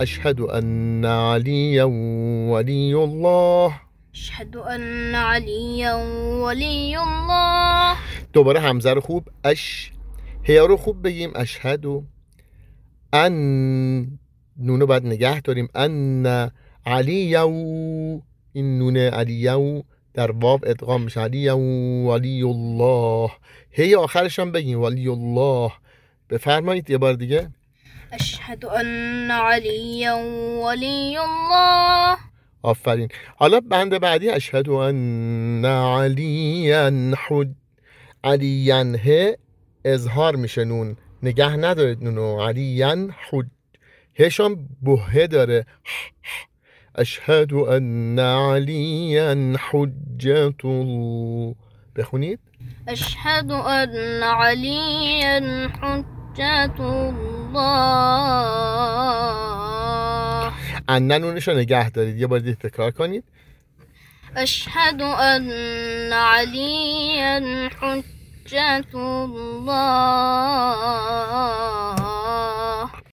اشهد ان علی ولی الله. أشهد أن عليا ولي الله. دوباره همزه رو خوب. اش هیا رو خوب بگیم. اشهدو ان نونو باید نگه داریم. ان علی این نون علی در واو ادغام میشه. علی ولی الله. هی آخرش هم بگیم. ولی الله. بفرمایید یه بار دیگه. أشهد أن عليا ولي الله. آفرین. حالا بند بعدی اشهد ان علی حج. علی ه اظهار میشه نون. نگه ندارید نونو علی حج. هشام بهه داره. اشهد ان علی حجت الله. بخونید. أشهد أن عليا حجة الله. ان نونش رو نگه دارید. یه بار دیگه تکرار کنید. أشهد أن عليا حجة الله.